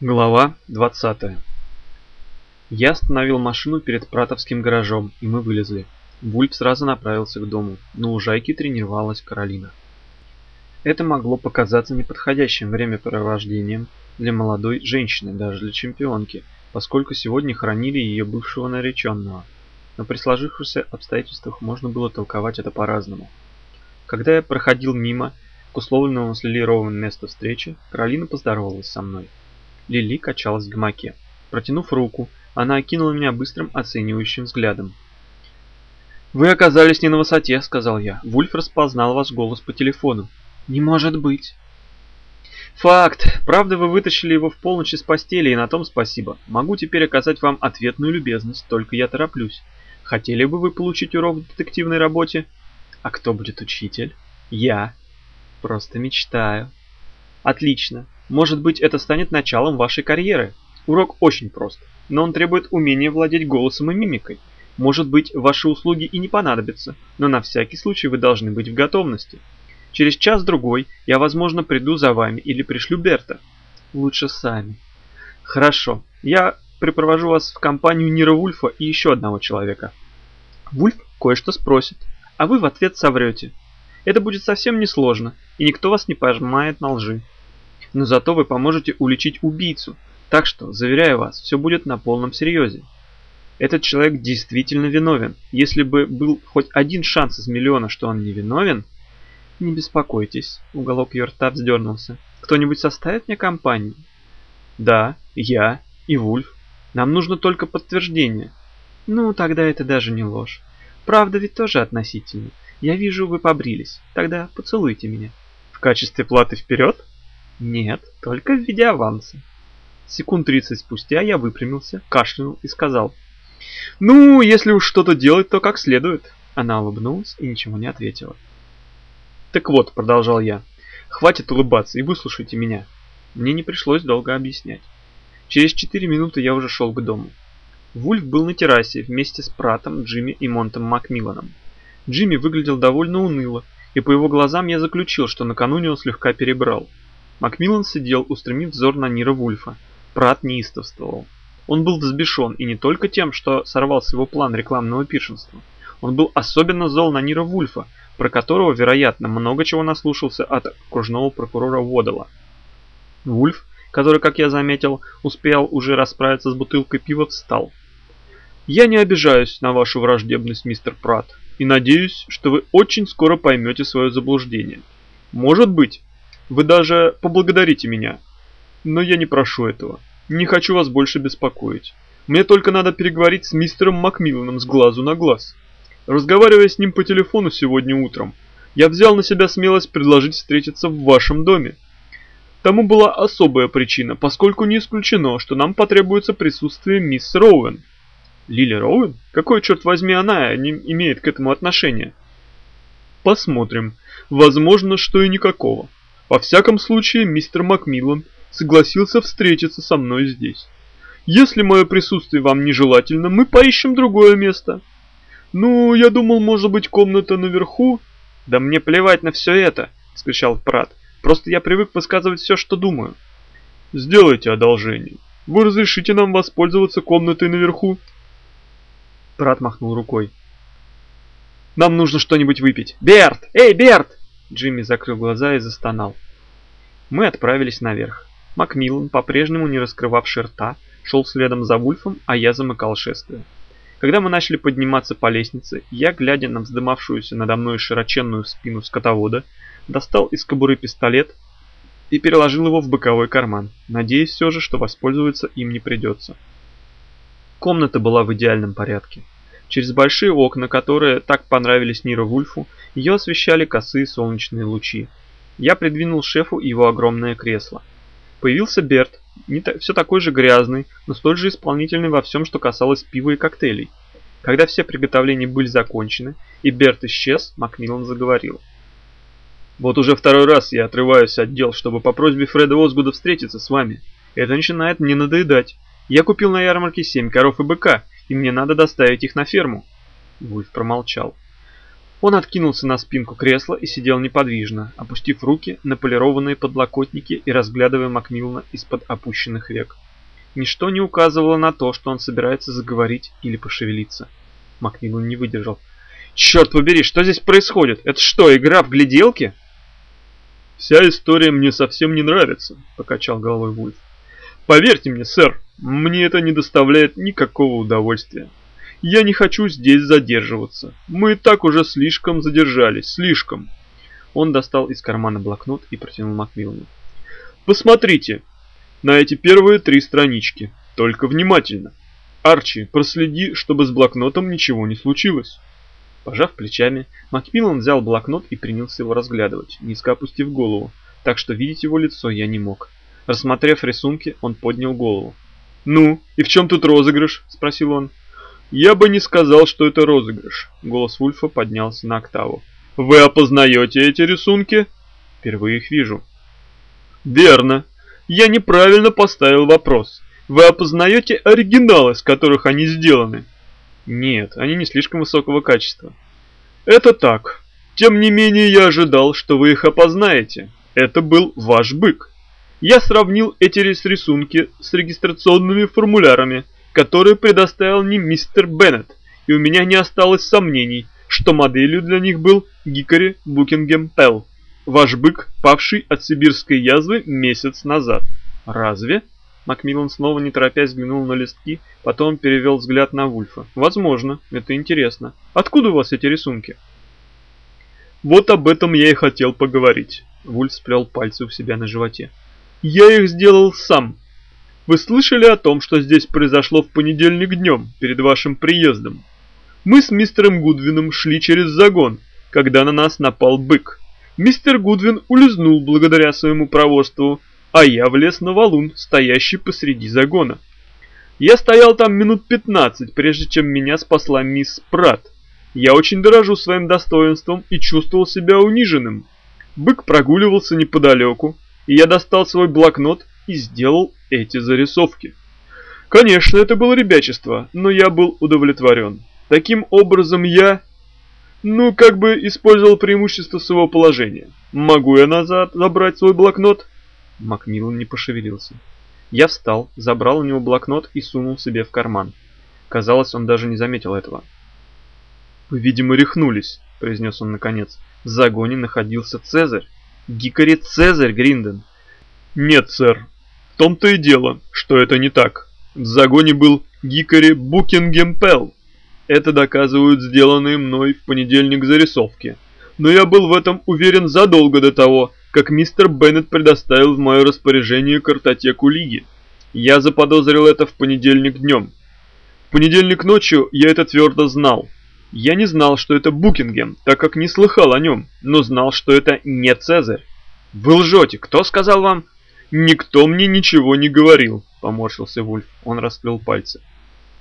Глава 20 Я остановил машину перед пратовским гаражом, и мы вылезли. Вульф сразу направился к дому. На лужайке тренировалась Каролина. Это могло показаться неподходящим времяпровождением для молодой женщины, даже для чемпионки, поскольку сегодня хоронили ее бывшего нареченного. Но при сложившихся обстоятельствах можно было толковать это по-разному. Когда я проходил мимо к условленному с Лили Роуэн месту встречи, Каролина поздоровалась со мной. Лили качалась в гамаке. Протянув руку, она окинула меня быстрым оценивающим взглядом. «Вы оказались не на высоте», — сказал я. «Вульф распознал ваш голос по телефону». «Не может быть». «Факт. Правда, вы вытащили его в полночь из постели, и на том спасибо. Могу теперь оказать вам ответную любезность, только я тороплюсь. Хотели бы вы получить урок в детективной работе?» «А кто будет учитель?» «Я. Просто мечтаю». «Отлично. Может быть, это станет началом вашей карьеры. Урок очень прост, но он требует умения владеть голосом и мимикой. Может быть, ваши услуги и не понадобятся, но на всякий случай вы должны быть в готовности. Через час-другой я, возможно, приду за вами или пришлю Берта. Лучше сами. Хорошо, я припровожу вас в компанию Нира Вульфа и еще одного человека. Вульф кое-что спросит, а вы в ответ соврете. Это будет совсем несложно, и никто вас не пожимает на лжи но зато вы поможете уличить убийцу. Так что, заверяю вас, все будет на полном серьезе. Этот человек действительно виновен. Если бы был хоть один шанс из миллиона, что он не виновен... Не беспокойтесь, уголок ее рта вздернулся. Кто-нибудь составит мне компанию? Да, я и Вульф. Нам нужно только подтверждение. Ну, тогда это даже не ложь. Правда ведь тоже относительно. Я вижу, вы побрились. Тогда поцелуйте меня. В качестве платы вперед? Нет, только в виде аванса. Секунд 30 спустя я выпрямился, кашлянул и сказал. «Ну, если уж что-то делать, то как следует». Она улыбнулась и ничего не ответила. «Так вот», — продолжал я, — «хватит улыбаться и выслушайте меня». Мне не пришлось долго объяснять. Через 4 минуты я уже шел к дому. Вульф был на террасе вместе с Пратом, Джимми и Монтом Макмилланом. Джимми выглядел довольно уныло, и по его глазам я заключил, что накануне он слегка перебрал. Макмиллан сидел, устремив взор на Нира Вульфа. Прат неистовствовал. Он был взбешен и не только тем, что сорвал с его план рекламного пиршенства. Он был особенно зол на Нира Вульфа, про которого, вероятно, много чего наслушался от окружного прокурора Водола. Вульф, который, как я заметил, успел уже расправиться с бутылкой пива, встал. «Я не обижаюсь на вашу враждебность, мистер Прат, и надеюсь, что вы очень скоро поймете свое заблуждение. Может быть, вы даже поблагодарите меня. Но я не прошу этого. Не хочу вас больше беспокоить. Мне только надо переговорить с мистером Макмилланом с глазу на глаз. Разговаривая с ним по телефону сегодня утром, я взял на себя смелость предложить встретиться в вашем доме. Тому была особая причина, поскольку не исключено, что нам потребуется присутствие мисс Роуэн. Лили Роуэн? Какой, черт возьми, она не имеет к этому отношения? Посмотрим. Возможно, что и никакого. Во всяком случае, мистер Макмиллан согласился встретиться со мной здесь. Если мое присутствие вам нежелательно, мы поищем другое место. Ну, я думал, может быть, комната наверху? Да мне плевать на все это, скричал Прат. Просто я привык высказывать все, что думаю. Сделайте одолжение. Вы разрешите нам воспользоваться комнатой наверху? Прат махнул рукой. Нам нужно что-нибудь выпить. Берт! Эй, Берт! Джимми закрыл глаза и застонал. Мы отправились наверх. Макмиллан, по-прежнему не раскрывавший рта, шел следом за Вульфом, а я замыкал шествие. Когда мы начали подниматься по лестнице, я, глядя на вздымавшуюся надо мной широченную спину скотовода, достал из кобуры пистолет и переложил его в боковой карман, надеясь все же, что воспользоваться им не придется. Комната была в идеальном порядке. Через большие окна, которые так понравились Ниру Вульфу, ее освещали косые солнечные лучи. Я придвинул шефу его огромное кресло. Появился Берт, не та, все такой же грязный, но столь же исполнительный во всем, что касалось пива и коктейлей. Когда все приготовления были закончены, и Берт исчез, Макмиллан заговорил. «Вот уже второй раз я отрываюсь от дел, чтобы по просьбе Фреда Озгуда встретиться с вами. Это начинает мне надоедать. Я купил на ярмарке семь коров и быка, и мне надо доставить их на ферму». Вульф промолчал. Он откинулся на спинку кресла и сидел неподвижно, опустив руки на полированные подлокотники и разглядывая Макмиллана из-под опущенных век. Ничто не указывало на то, что он собирается заговорить или пошевелиться. Макмиллан не выдержал. «Черт побери, что здесь происходит? Это что, игра в гляделки?» «Вся история мне совсем не нравится», — покачал головой Вульф. «Поверьте мне, сэр, мне это не доставляет никакого удовольствия. Я не хочу здесь задерживаться. Мы и так уже слишком задержались, слишком. Он достал из кармана блокнот и протянул Макмиллану. Посмотрите на эти первые три странички. Только внимательно. Арчи, проследи, чтобы с блокнотом ничего не случилось. Пожав плечами, Макмиллан взял блокнот и принялся его разглядывать, низко опустив голову, так что видеть его лицо я не мог. Рассмотрев рисунки, он поднял голову. «Ну, и в чем тут розыгрыш?» – спросил он. «Я бы не сказал, что это розыгрыш», — голос Вульфа поднялся на октаву. «Вы опознаете эти рисунки?» «Впервые их вижу». «Верно. Я неправильно поставил вопрос. Вы опознаете оригиналы, с которых они сделаны?» «Нет, они не слишком высокого качества». «Это так. Тем не менее я ожидал, что вы их опознаете. Это был ваш бык. Я сравнил эти рисунки с регистрационными формулярами, который предоставил мне мистер Беннет, и у меня не осталось сомнений, что моделью для них был Гикари Букингем Пелл, ваш бык, павший от сибирской язвы месяц назад. Разве? Макмиллан снова не торопясь взглянул на листки, потом перевел взгляд на Вульфа. Возможно, это интересно. Откуда у вас эти рисунки? Вот об этом я и хотел поговорить. Вульф сплел пальцы у себя на животе. Я их сделал сам, вы слышали о том, что здесь произошло в понедельник днем, перед вашим приездом? Мы с мистером Гудвином шли через загон, когда на нас напал бык. Мистер Гудвин улизнул благодаря своему проворству, а я влез на валун, стоящий посреди загона. Я стоял там минут 15, прежде чем меня спасла мисс Прат. Я очень дорожу своим достоинством и чувствовал себя униженным. Бык прогуливался неподалеку, и я достал свой блокнот и сделал эти зарисовки. Конечно, это было ребячество, но я был удовлетворен. Таким образом я, ну, как бы использовал преимущество своего положения. Могу я назад забрать свой блокнот? Макмиллан не пошевелился. Я встал, забрал у него блокнот и сунул себе в карман. Казалось, он даже не заметил этого. «Вы, видимо, рехнулись», — произнес он наконец. В загоне находился Цезарь. Гикари Цезарь, Гринден. «Нет, сэр, том-то и дело, что это не так. В загоне был Гикари Букингем Пелл. Это доказывают сделанные мной в понедельник зарисовки. Но я был в этом уверен задолго до того, как мистер Беннет предоставил в мое распоряжение картотеку Лиги. Я заподозрил это в понедельник днем. В понедельник ночью я это твердо знал. Я не знал, что это Букингем, так как не слыхал о нем, но знал, что это не Цезарь. Вы лжете, кто сказал вам? «Никто мне ничего не говорил», — поморщился Вульф. Он расплел пальцы.